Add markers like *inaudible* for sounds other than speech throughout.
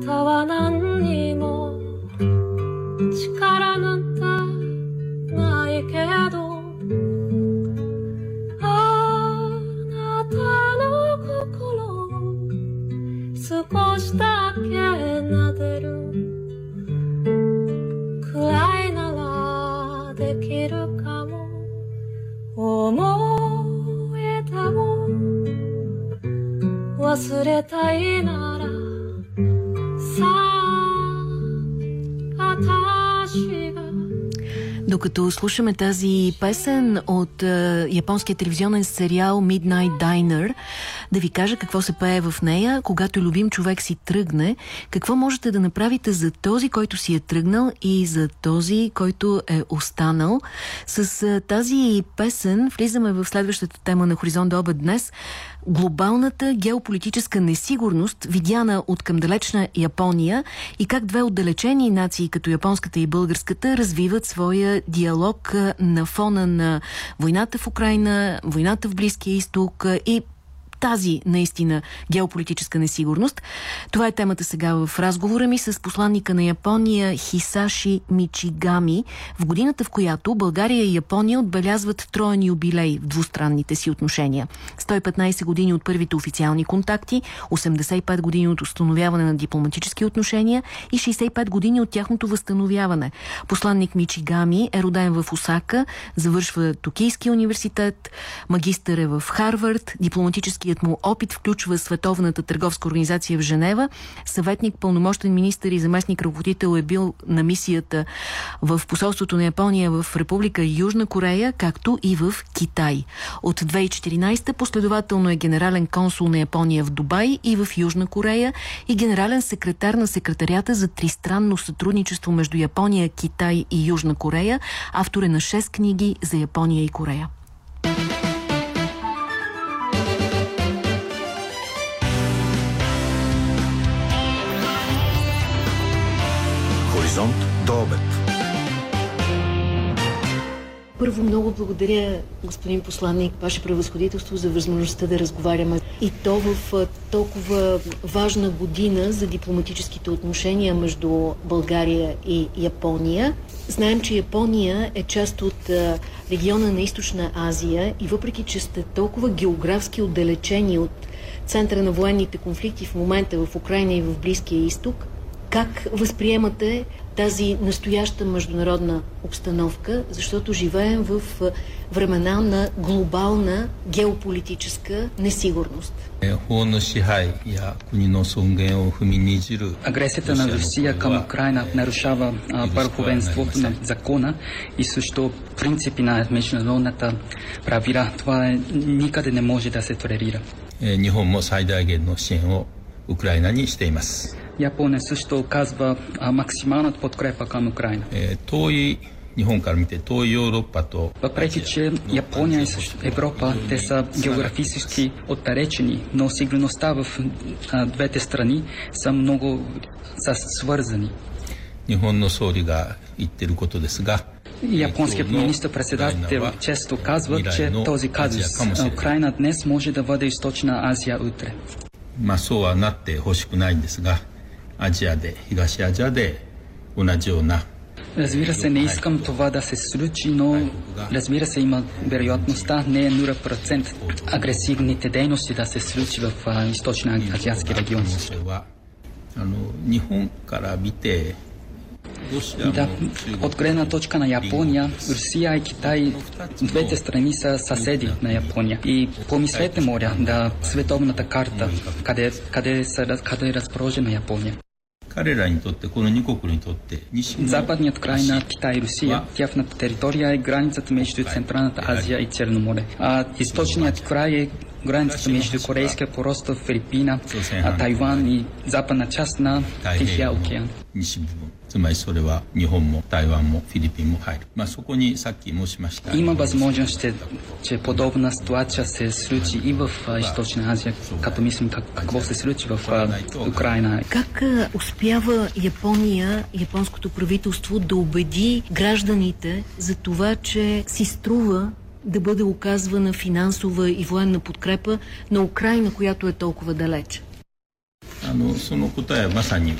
歌は何にも力なんてないけどあなたの心を少しだけ撫でるくらいならできるかも思えても忘れたいなら Докато слушаме тази песен от е, японския телевизионен сериал Midnight Diner, да ви кажа какво се пее в нея, когато любим човек си тръгне, какво можете да направите за този, който си е тръгнал и за този, който е останал. С е, тази песен влизаме в следващата тема на Хоризонт до обед днес – глобалната геополитическа несигурност, видяна от към далечна Япония и как две отдалечени нации, като японската и българската, развиват своя диалог на фона на войната в Украина, войната в Близкия изток и тази наистина геополитическа несигурност. Това е темата сега в разговора ми с посланника на Япония Хисаши Мичигами, в годината в която България и Япония отбелязват троен юбилей в двустранните си отношения. 115 години от първите официални контакти, 85 години от установяване на дипломатически отношения и 65 години от тяхното възстановяване. Посланник Мичигами е роден в Осака, завършва Токийския университет, магистър е в Харвард, дипломатически Дългият му опит включва Световната търговска организация в Женева. Съветник, пълномощен министр и заместник ръководител е бил на мисията в посолството на Япония в Република Южна Корея, както и в Китай. От 2014 последователно е генерален консул на Япония в Дубай и в Южна Корея и генерален секретар на секретарията за тристранно сътрудничество между Япония, Китай и Южна Корея. Автор е на 6 книги за Япония и Корея. Първо много благодаря, господин посланник, ваше превъзходителство за възможността да разговаряме. И то в толкова важна година за дипломатическите отношения между България и Япония. Знаем, че Япония е част от региона на Източна Азия и въпреки, че сте толкова географски отдалечени от центъра на военните конфликти в момента в Украина и в Близкия изток, как възприемате тази настояща международна обстановка, защото живеем в времена на глобална геополитическа несигурност? Агресията на Русия към Украина нарушава върховенството на закона и също принципи на международната правила. Това никъде не може да се толерира. 日本も最大限の支援をウクライナにしています。 Япония също оказва максималната подкрепа към Украина. Е, той 日本から見て遠いヨーロッパと Въпреки, че Япония и Европа, те са географически отдалечени, но сигурността в а, двете страни са много са свързани. 日本の総理が言ってることですが Японският министр-председател често казва, че този казус Украина днес може да бъде източна Азия утре. まあそうはなってほしくないんですが アジアで東アジアで同じような Разбира се, не искам това да се случи, но разбира се, има вероятността, не е 0% агресивните дейности да се случи в източна азиатски регион. 日本から見て И да, от гледна точка на Япония, Русия и Китай, двете страни са съседи на Япония. И помислете, моля, да световната карта, къде, къде, са, къде е разположена Япония. Западният край на Китай и Русия, тяхната територия е границата между Централната Азия и Черно море. А източният край е границата между Корейския полуостров, Филипина, Тайван и западна част на Тихия океан. つまりそれは日本も台湾もフィリピンも入る。まあそこにさっき申しました。Има възможност, че подобна ситуация се случи и в Източна Азия, като мислим как, какво се случи в Украина. Как успява Япония, японското правителство да убеди гражданите за това, че си струва да бъде оказвана финансова и военна подкрепа на Украина, която е толкова далече? あのその答えはまさに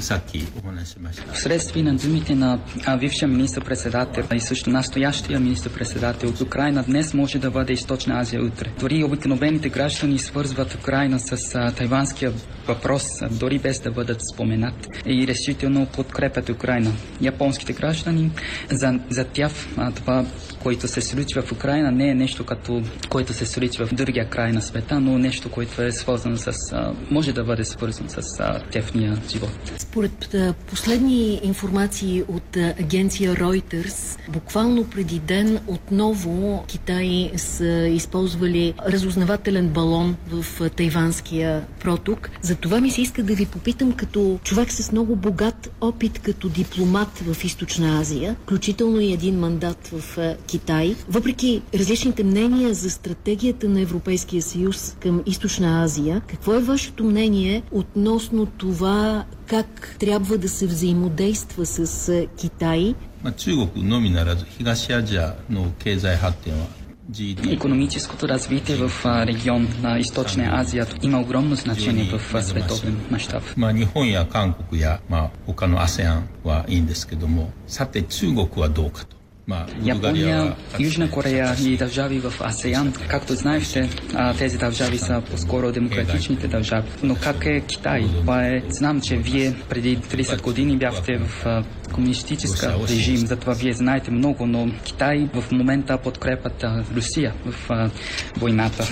さっきお話ししました。Вследствие на думите на а, бившия министр-председател и също настоящия министр-председател от Украина днес може да бъде Източна Азия утре. Дори обикновените граждани свързват Украина с а, тайванския въпрос, а, дори без да бъдат споменат и решително подкрепят Украина. Японските граждани за, за тях а, това което се случва в Украина, не е нещо като което се случва в другия край на света, но нещо, което е свързано с, може да бъде свързано с техния живот. Според последни информации от агенция Reuters, буквално преди ден отново Китай са използвали разузнавателен балон в тайванския проток. За това ми се иска да ви попитам като човек с много богат опит като дипломат в Източна Азия, включително и един мандат в Китай. Въпреки различните мнения за стратегията на Европейския съюз към Източна Азия, какво е вашето мнение относно това как трябва да се взаимодейства с Китай? まあ、中国のみならず東アジアの経済発展は GDP Економическото развитие в а, регион на Източна Азия има огромно значение в а, световен мащаб. まあ、日本や韓国や、まあ、他の ASEAN はいいんですけどもさて中国はどうかと。 Япония, Южна Корея и държави в АСЕАН. Както знаете, тези държави са по-скоро демократичните държави. Но как е Китай? Това е, знам, че вие преди 30 години бяхте в комунистическа режим, затова вие знаете много, но Китай в момента подкрепят Русия в войната.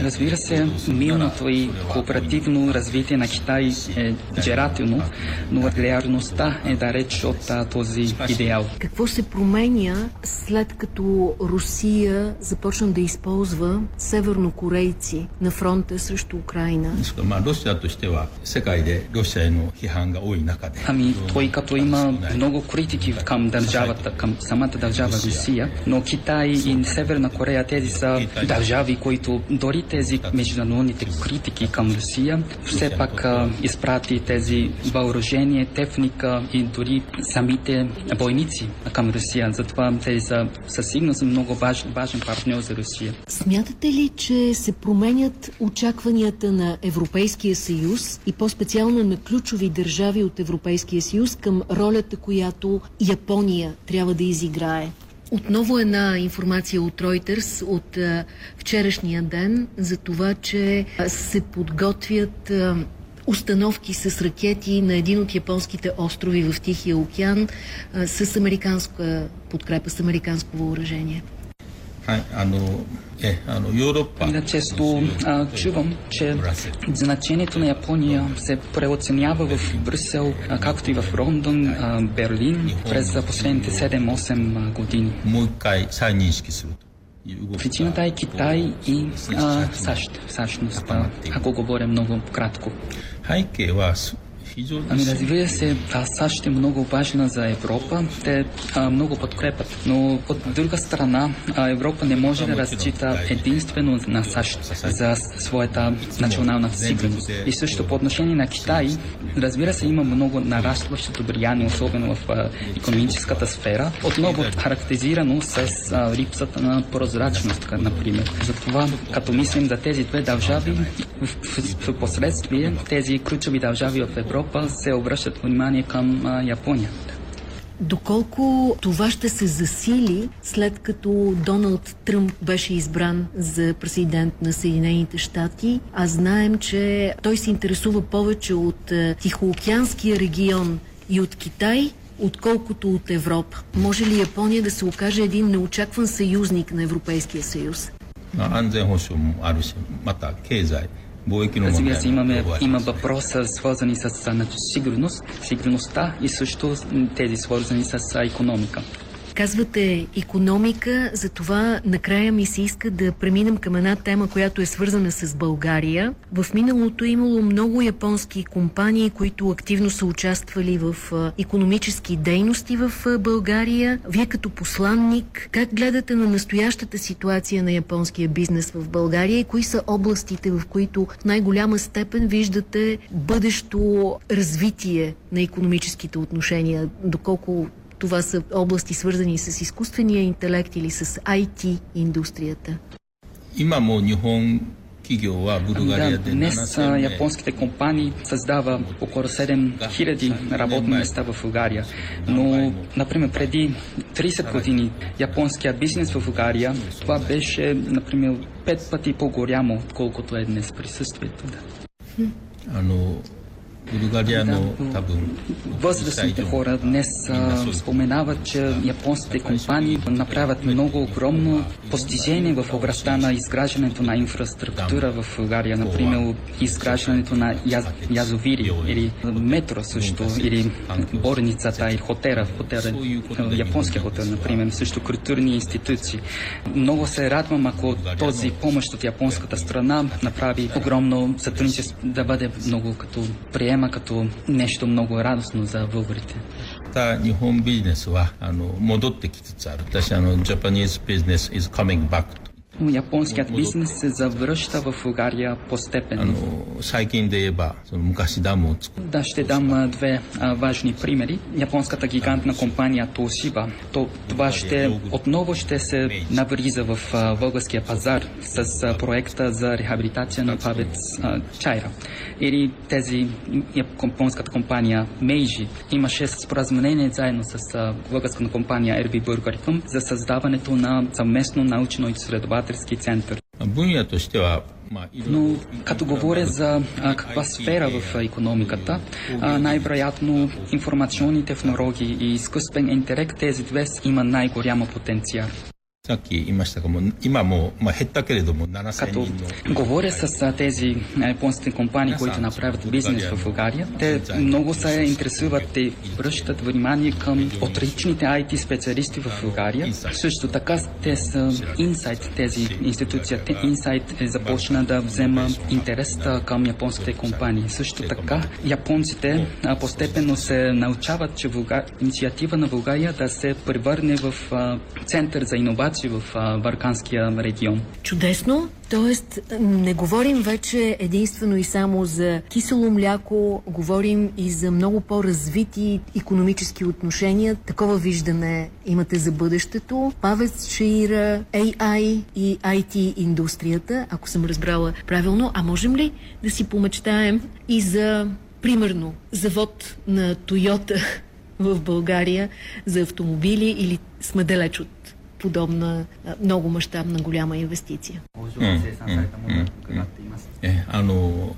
Разбира се, милното и кооперативно развитие на Китай е желателно, но реалността е далеч от този идеал. Какво се променя след като Русия започна да използва севернокорейци на фронта срещу Украина? Ами, той като има много критики към държавата, към самата държава Русия, но Китай и Северна Корея тези са държави, които дори тези международните критики към Русия, все пак изпрати тези въоръжение, техника и дори самите войници към Русия. Затова тези са със сигурност много важ, важен партньор за Русия. Смятате ли, че се променят очакванията на Европейския съюз и по-специално на ключови държави от Европейския съюз към ролята, която Япония трябва да изиграе? Отново една информация от Reuters от вчерашния ден за това, че се подготвят установки с ракети на един от японските острови в Тихия океан с американска подкрепа, с американско въоръжение. はいあのえあのヨーロッパ Да, често а, чувам, че значението на Япония се преоценява в Брюсел, а, както и в Лондон, а, Берлин през а, последните 7-8 години. もう一回再認識するという動きが Причината е Китай и а, САЩ, всъщност, а, ако говоря много кратко. 背景は Ами разбира се, САЩ е много важна за Европа. Те а, много подкрепят. Но от друга страна, Европа не може да разчита единствено на САЩ за своята национална сигурност. И също по отношение на Китай, разбира се, има много нарастващото влияние, особено в а, економическата сфера. Отново характеризирано с а, липсата на прозрачност, например. Затова, като мислим за тези две държави, в, в, в последствие тези ключови държави в Европа се обръщат внимание към а, Япония. Доколко това ще се засили след като Доналд Тръмп беше избран за президент на Съединените щати, а знаем, че той се интересува повече от е, Тихоокеанския регион и от Китай, отколкото от Европа. Може ли Япония да се окаже един неочакван съюзник на Европейския съюз? まあ安全保障もあるしまた経済貿易の問 Разбира се, имаме, има въпроса свързани с значи, сигурност, сигурността и също тези свързани с економика. Казвате економика, за това накрая ми се иска да преминем към една тема, която е свързана с България. В миналото е имало много японски компании, които активно са участвали в економически дейности в България. Вие като посланник, как гледате на настоящата ситуация на японския бизнес в България и кои са областите, в които в най-голяма степен виждате бъдещо развитие на економическите отношения, доколко това са области свързани с изкуствения интелект или с IT индустрията. Имамо Нихон да, днес японските компании създава около 7000 работни места в България. Но, например, преди 30 години японския бизнес в България, това беше, например, 5 пъти по-голямо, отколкото е днес присъствието. Да. Възрастните хора днес а, споменават, че японските компании направят много огромно постижение в областта на изграждането на инфраструктура в България, например изграждането на яз, язовири или метро също, или борницата или хотела, хотела японския хотел, например, също културни институции. Много се радвам, ако този помощ от японската страна направи огромно сътрудничество да бъде много като прием 山като нещо много радостно за българите. た日本ビジネスはあの戻ってきつつある。私あの Japanese business is coming back Японският бизнес се завръща в България постепенно. Да, ще дам две а, важни примери. Японската гигантна компания Toshiba, то, това ще отново ще се навриза в а, българския пазар с а, проекта за рехабилитация на павец Чайра. Или тези японската компания Meiji имаше споразумение заедно с българската компания RB Burger за създаването на съвместно научно-изследователство изследователски център. Но като говоря за а, каква сфера в економиката, най-вероятно информационни технологии и изкуствен интелект, тези две има най-голяма потенциал. さっき言いましたがもう今もう、まあ、減ったけれども7000人の говоря с тези японските компании, които направят бизнес в България. Те много се интересуват и връщат внимание към отличните IT специалисти в България. Също така те са Insight, тези институцията Insight е започна да взема интерес към японските компании. Също така японците постепенно се научават, че инициатива на България да се превърне в център за иновация ситуации в Барканския регион. Чудесно. Тоест, не говорим вече единствено и само за кисело мляко, говорим и за много по-развити економически отношения. Такова виждане имате за бъдещето. Павец Шаира, AI и IT индустрията, ако съм разбрала правилно. А можем ли да си помечтаем и за, примерно, завод на Тойота *laughs* в България за автомобили или сме далеч от подобна много мащабна голяма инвестиция. Е, ано,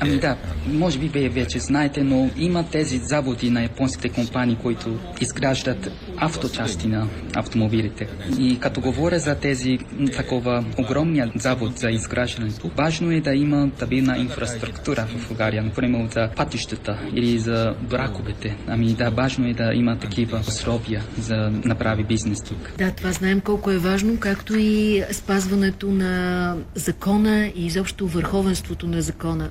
Ами да, може би вие вече знаете, но има тези заводи на японските компании, които изграждат авточасти на автомобилите. И като говоря за тези такова огромния завод за изграждането, важно е да има стабилна инфраструктура в България, например за пътищата или за браковете. Ами да, важно е да има такива условия за направи бизнес тук. Да, това знаем колко е важно, както и спазването на закона и изобщо върховенството на закона.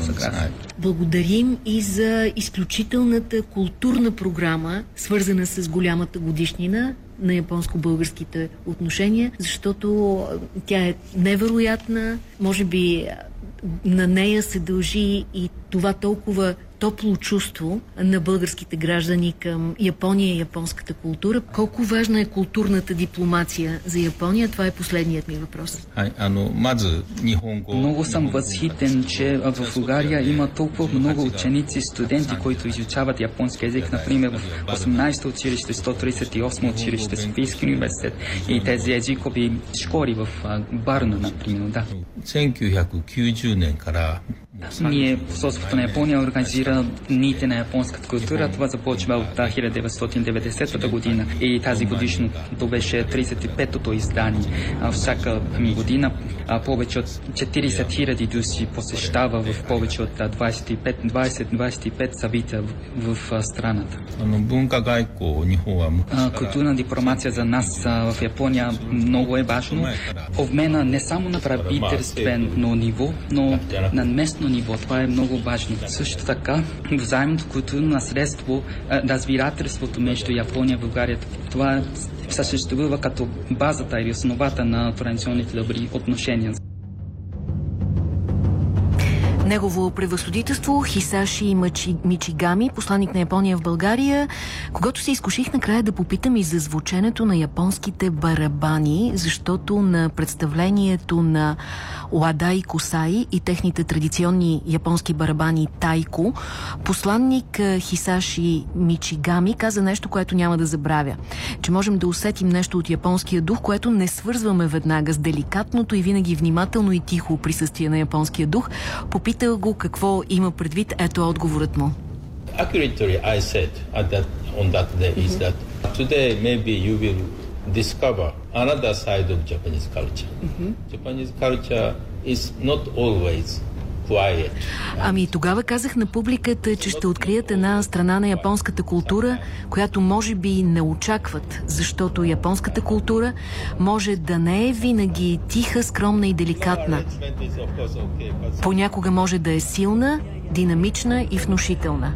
Съгласен. Благодарим и за изключителната културна програма, свързана с голямата годишнина на японско-българските отношения, защото тя е невероятна. Може би на нея се дължи и това толкова топло чувство на българските граждани към Япония и японската култура. Колко важна е културната дипломация за Япония? Това е последният ми въпрос. Много съм възхитен, че в България има толкова много ученици, студенти, които изучават японски язик, например в 18 училище, 138 училище, Софийски университет и тези езикови школи в Барна, например. Да. 1990年から ние, посолството на Япония, организира дните на японската култура. Това започва от 1990 година и тази годишно то беше 35-то издание. Всяка година повече от 40 хиляди души посещава в повече от 25-25 събития в, в страната. Културна дипломация за нас в Япония много е важно. Обмена не само на правителствено ниво, но на местно ниво. Това е много важно. Също така, взаимното културно наследство, разбирателството между Япония и България, това съществува като базата или основата на традиционните добри отношения. Негово превъзходителство Хисаши Мачи, Мичигами, посланник на Япония в България, когато се изкуших накрая да попитам и за звученето на японските барабани, защото на представлението на Ладай Косай и техните традиционни японски барабани Тайко, посланник Хисаши Мичигами каза нещо, което няма да забравя. Че можем да усетим нещо от японския дух, което не свързваме веднага с деликатното и винаги внимателно и тихо присъствие на японския дух. Попитал го какво има предвид. Ето отговорът му. Accurately I said at that, on that day is that today maybe you will discover another side of Japanese culture. Japanese culture is not always Ами тогава казах на публиката, че ще открият една страна на японската култура, която може би не очакват, защото японската култура може да не е винаги тиха, скромна и деликатна. Понякога може да е силна, динамична и внушителна.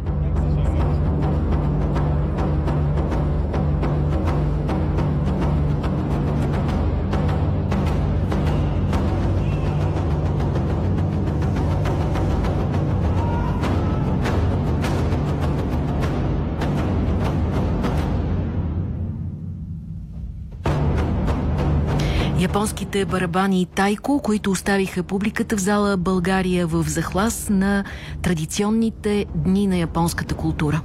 Японските барабани тайко, които оставиха публиката в зала България в захлас на традиционните дни на японската култура.